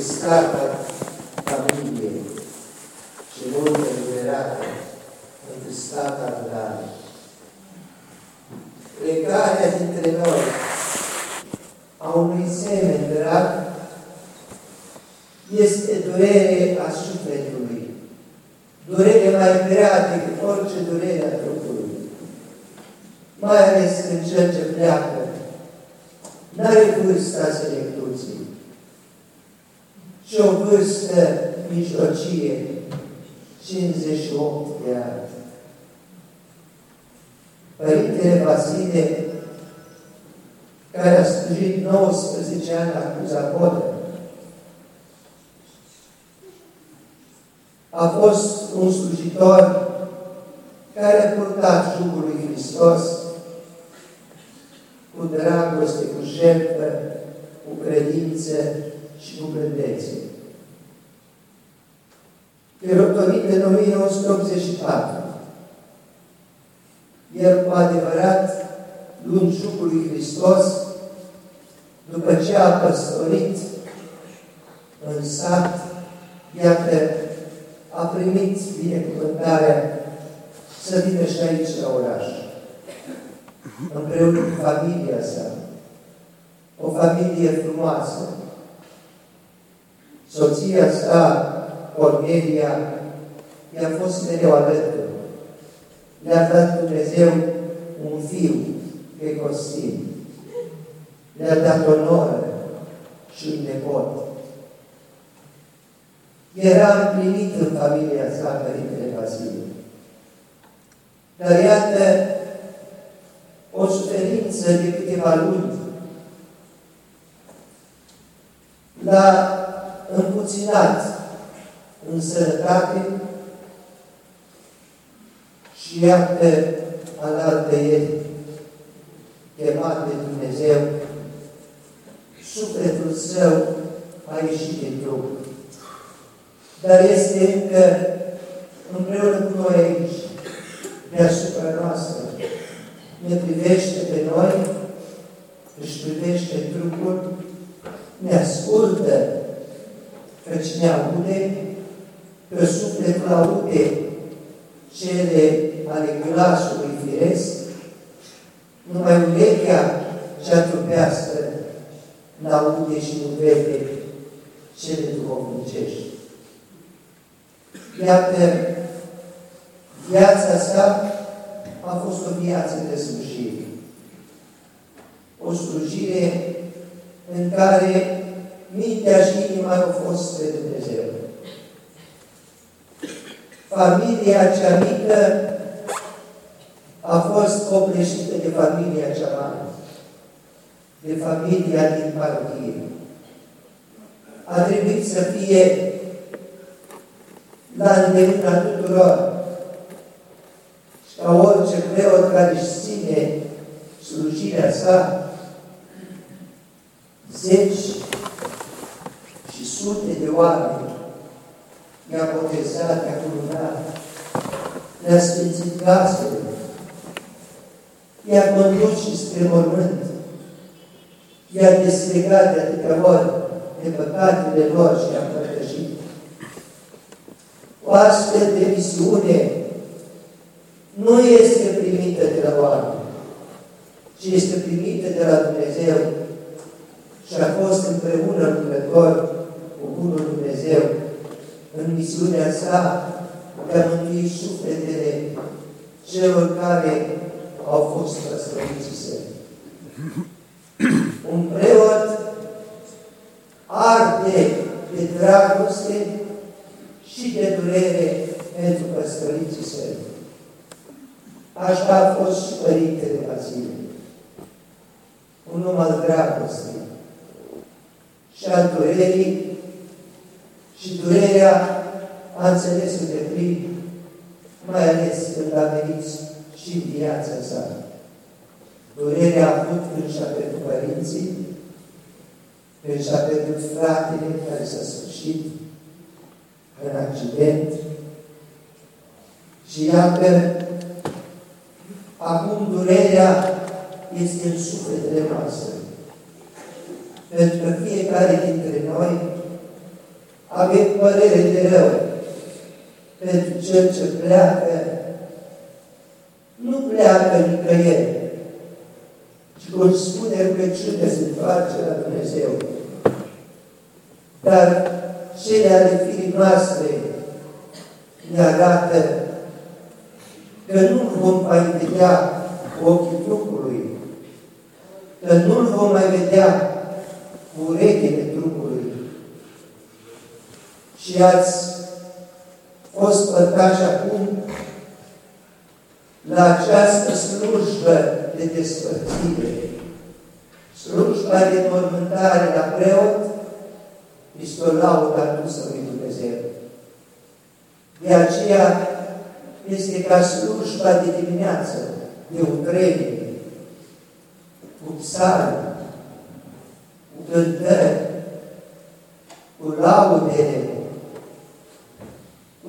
starea familiei și multă liberate între starea adunare. Legarea dintre noi a unui semen drag este durere a sufletului, durere mai grea decât orice durere a trupului, mai ales când cel ce pleacă n-are vârsta selectuții, și o vârstă mijlocie, 58 de ani. Părintele Vasile, care a slujit 19 ani la Cruza Podă, a fost un slujitor care a purtat jugul lui Hristos cu dragoste, cu jertfă, cu credință și cu blândețe. E rotovit în 1984. El cu adevărat, luând jugul lui Hristos, după ce a păstorit în sat, iată, a primit binecuvântarea să vină și aici la oraș, împreună cu familia sa, o familie frumoasă. Soția sa, Cornelia, i-a fost mereu alături. Le-a dat Dumnezeu un fiu pe Costin. Le-a dat onoare și un nepot. Era împlinit în familia sa, Părintele Vasile. Dar iată, o suferință de câteva luni l-a împuținat în sănătate și iată alaltă el chemat de Dumnezeu, sufletul său a ieșit din trup. Dar este încă împreună cu noi aici, deasupra noastră. Ne privește pe noi, își privește trupul, ne ascultă, căci ne aude, că sufletul aude cele ale glasului firesc, numai urechea cea trupească n-aude și nu vede cele duhovnicești. Iată, viața sa a fost o viață de slujire. O slujire în care mintea și inima au fost spre Dumnezeu. Familia cea mică a fost copleșită de familia cea mare, de familia din parohie. A trebuit să fie la îndemâna tuturor și ca orice preot care își ține slujirea sa, zeci și sute de oameni i-a botezat, i-a curunat, le-a sfințit casele, i-a condus și spre mormânt, i-a deslegat de atâtea ori de păcatele lor și i-a împărtășit. O astfel de misiune nu este primită de la oameni, ci este primită de la Dumnezeu și a fost împreună lucrător cu Bunul Dumnezeu în misiunea sa de a mântui sufletele celor care au fost păstoriții săi. Un preot arde de dragoste și de durere pentru păstoriții săi. Așa a fost și Părintele Vasile. Un om al dragostei și al durerii și durerea a înțeles de plin, mai ales când a venit și în viața sa. Durerea a avut când și-a pierdut părinții, când și-a pierdut fratele care s-a sfârșit în accident. Și iată, acum durerea este în sufletele noastre. Pentru că fiecare dintre noi avem părere de rău pentru cel ce pleacă, nu pleacă nicăieri, ci cum spune rugăciune se întoarce la Dumnezeu. Dar cele ale firii noastre ne arată că nu vom mai vedea cu ochii trupului, că nu-L vom mai vedea cu urechile trupului. Și ați fost părtași acum la această slujbă de despărțire, slujba de mormântare la preot, este o laudă adusă lui Dumnezeu. De aceea este ca slujba de dimineață, de utrenie, cu psalmi, cu cântări, cu laudele,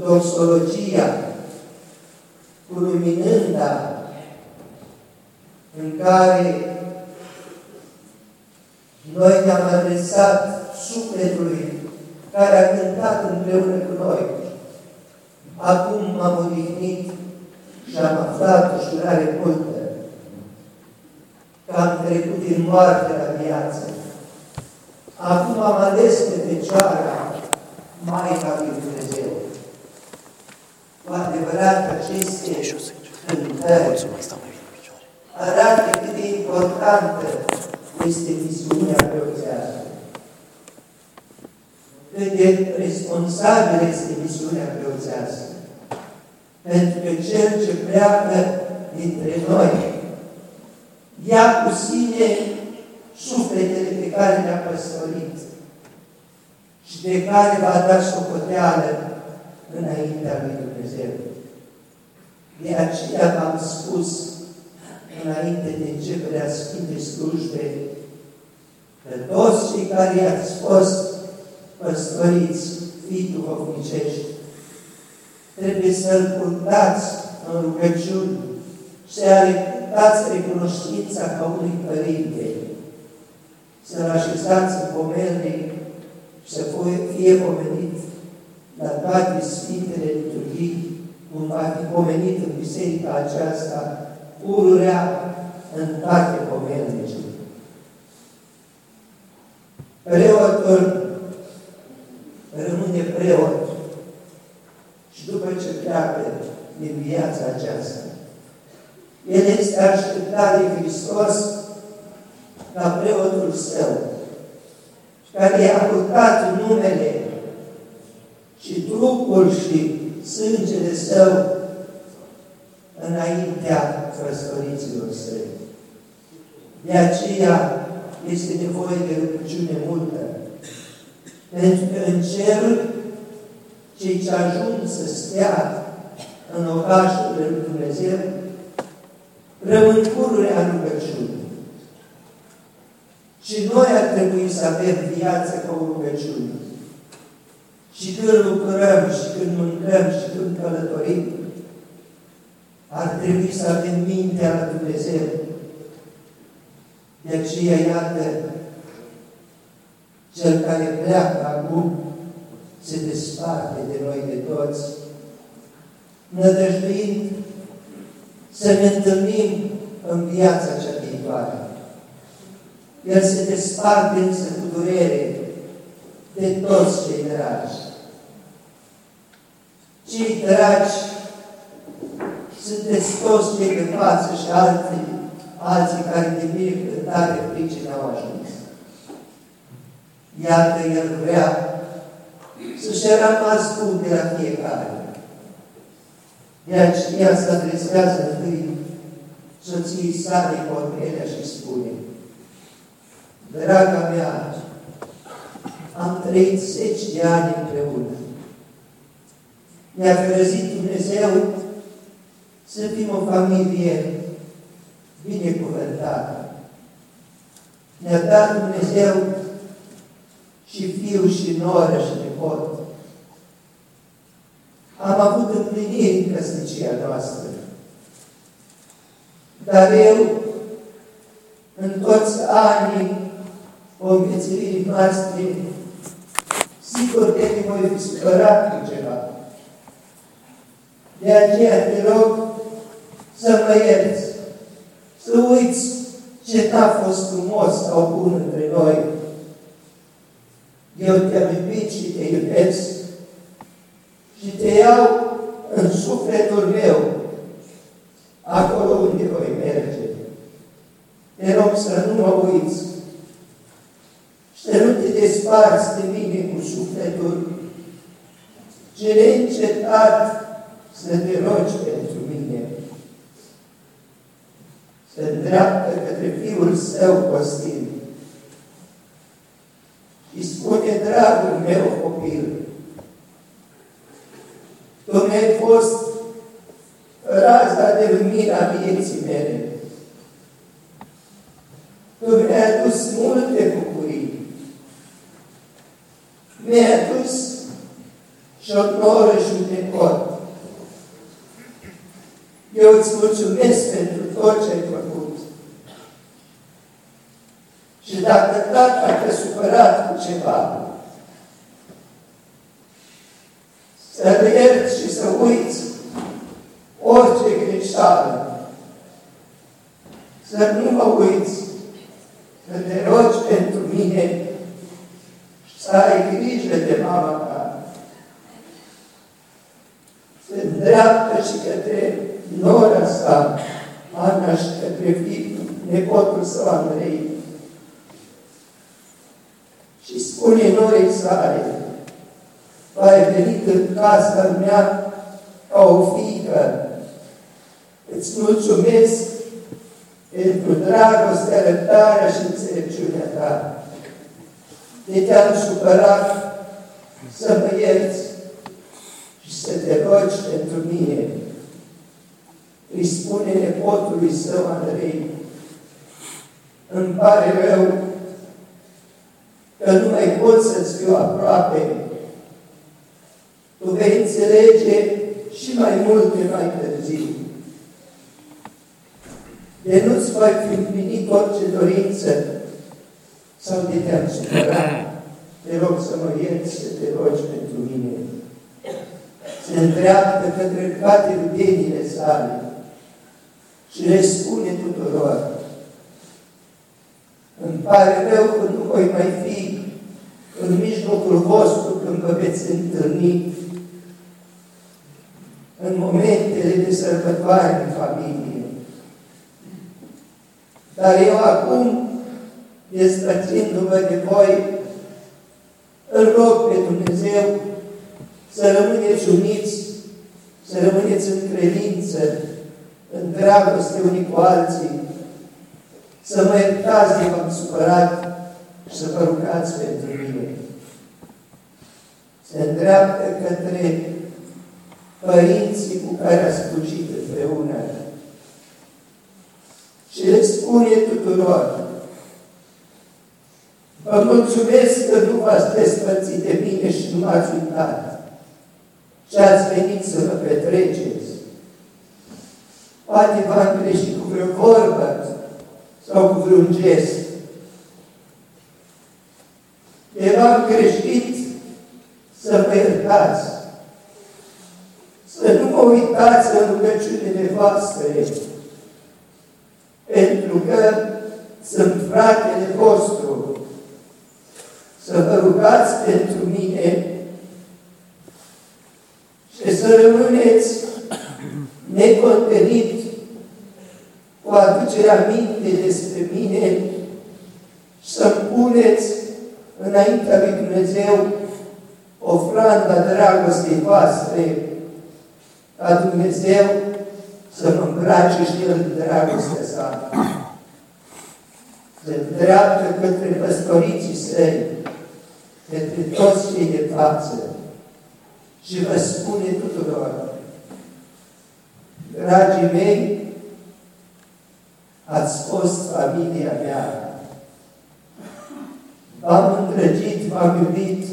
cu doxologia, cu luminânda, în care noi ne-am adresat sufletului care a cântat împreună cu noi. Acum m-am odihnit și am aflat o șurare multă că am trecut din moarte la viață. Acum am ales pe Fecioara, Maica lui Dumnezeu. Cu adevărat aceste cântări arată cât de importantă este misiunea preoțească. Cât de responsabilă este misiunea preoțească. Pentru că cel ce pleacă dintre noi ia cu sine sufletele pe care le-a păstorit și de care va da socoteală înaintea lui Dumnezeu. De aceea v-am spus înainte de începerea Sfintei Slujbe că toți cei care i-ați fost păstoriți, fii duhovnicești, trebuie să-L purtați în rugăciuni, să arătați recunoștința ca unui părinte, să-L așezați în pomelnic și să fie pomenit la toate Sfintele Liturghii, cum va fi pomenit în biserica aceasta, pururea în toate pomelnicile. Preotul rămâne preot și după ce pleacă din viața aceasta, el este așteptat de Hristos ca preotul său, care i-a purtat numele și trupul și sângele său înaintea păstoriților săi. De aceea este nevoie de rugăciune multă. Pentru că în cer, cei ce ajung să stea în orașul lui Dumnezeu, rămân pururea rugăciune. Și noi ar trebui să avem viață ca o rugăciune. Și când lucrăm, și când mâncăm, și când călătorim, ar trebui să avem mintea la Dumnezeu. De aceea, iată, cel care pleacă acum se desparte de noi de toți, nădăjduind să ne întâlnim în viața cea viitoare. El se desparte însă cu durere de toți cei dragi. Cei dragi sunteți toți cei de față și alții, alții care de mine tare pricine au ajuns. Iată, El vrea să-și rămas bun de la fiecare. De aceea se adresează întâi soției sale Cornelia și spune, Draga mea, am trăit zeci de ani împreună. Ne-a ferăzit Dumnezeu să fim o familie binecuvântată. Ne-a dat Dumnezeu și fiu și noră și nepot. Am avut împliniri în căsnicia noastră. Dar eu, în toți anii conviețuirii noastre, Sigur că te voi fi supărat cu ceva. De aceea te rog să mă ierți, să uiți ce n-a fost frumos sau bun între noi. Eu te-am iubit și te iubesc și te iau în sufletul meu, acolo unde voi merge. Te rog să nu mă uiți și să nu te desparți de mine cu sufletul, ci neîncetat să te rogi pentru mine. Se îndreaptă către Fiul Său Costin și spune, dragul meu copil, tu mi-ai fost raza de lumină a vieții mele. Tu mi-ai adus multe bucurii. Mi-ai adus și o noră și un necot. Eu îți mulțumesc pentru tot ce ai făcut. Și dacă tata te-a supărat cu ceva, să ierți și să uiți orice greșeală. Să nu mă uiți, să te rogi pentru mine și să ai grijă de mama ta. Se îndreaptă și către nora sa, Ana și către fiul, nepotul său Andrei. Și spune norei sale, ai venit în casa mea ca o fiică. Îți mulțumesc pentru dragostea, răbdarea și înțelepciunea ta. De te-am supărat să mă ierți și să te rogi pentru mine. Îi spune nepotului său Andrei, îmi pare rău că nu mai pot să-ți fiu aproape tu vei înțelege și mai multe mai târziu. De nu-ți voi fi împlinit orice dorință sau de te-am supărat. Te rog să mă ierți, să te rogi pentru mine. Se întreaptă către toate rudenile sale și le spune tuturor. Îmi pare rău că nu voi mai fi în mijlocul vostru când vă veți întâlni în momentele de sărbătoare în familie. Dar eu acum, despărțindu-vă de voi, îl rog pe Dumnezeu să rămâneți uniți, să rămâneți în credință, în dragoste unii cu alții, să mă iertați de v-am supărat și să vă rugați pentru mine. Se îndreaptă către părinții cu care a slujit împreună. Și le spune tuturor, vă mulțumesc că nu v-ați despărțit de mine și nu m-ați uitat și ați venit să vă petreceți. Poate v-am greșit cu vreo vorbă sau cu vreun gest. De v-am greșit să vă iertați să nu mă uitați în rugăciunile voastre, pentru că sunt fratele vostru. Să vă rugați pentru mine și să rămâneți necontenit cu aducerea minte despre mine și să-mi puneți înaintea lui Dumnezeu ofranda dragostei voastre ca Dumnezeu să mă îmbrace și El în dragostea sa. Se dreaptă către păstoriții săi, către toți cei de față și vă spune tuturor, dragii mei, ați fost familia mea. V-am îndrăgit, v-am iubit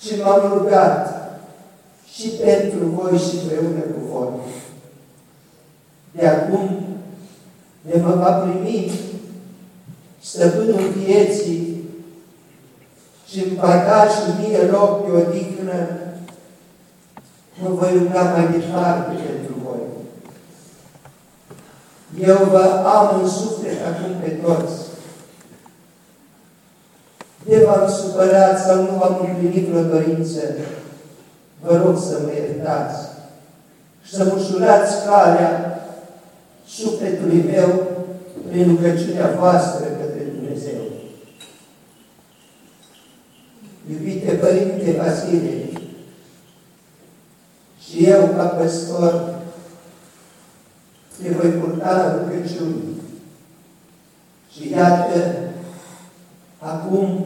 și m-am rugat și pentru voi și împreună cu voi. De acum ne mă va primi stăpânul vieții și îmi va da și mie loc de odihnă, mă voi ruga mai departe pentru voi. Eu vă am în suflet acum pe toți. De v-am supărat sau nu v-am împlinit vreo dorință, vă rog să mă iertați și să mă ușurați calea sufletului meu prin rugăciunea voastră către Dumnezeu. Iubite Părinte Vasile, și eu, ca păstor, te voi purta în rugăciuni. Și iată, acum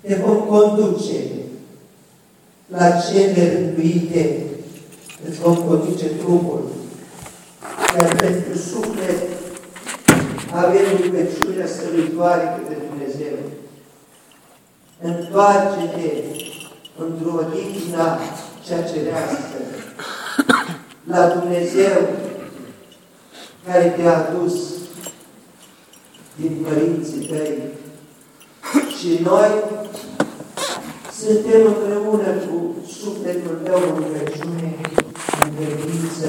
te vom conduce la cele rânduite, îți vom conduce trupul. Iar pentru suflet avem rugăciunea stăruitoare către Dumnezeu. Întoarce-te într-o odihna cea cerească la Dumnezeu care te-a adus din părinții tăi. Și noi suntem împreună cu sufletul tău în rugăciune, în credință,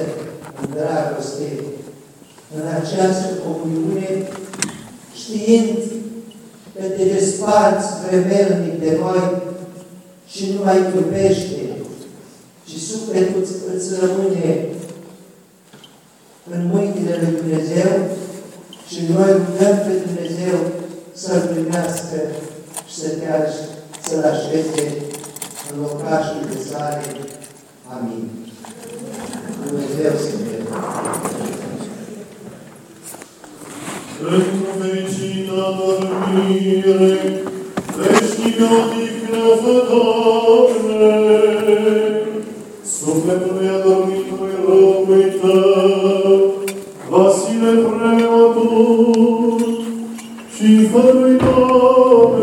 în dragoste, în această comuniune, știind că te desparți vremelnic de noi și nu mai iubește, și sufletul îți rămâne în mâinile lui Dumnezeu și noi rugăm pe Dumnezeu să-L primească și să te să-L așeze în locașul de sare. Amin. Dumnezeu să ne Pentru fericita dormire, veșnică odihnă fă, Doamne, sufletului adormitului robului Tău, Vasile preotul și fără-i Doamne,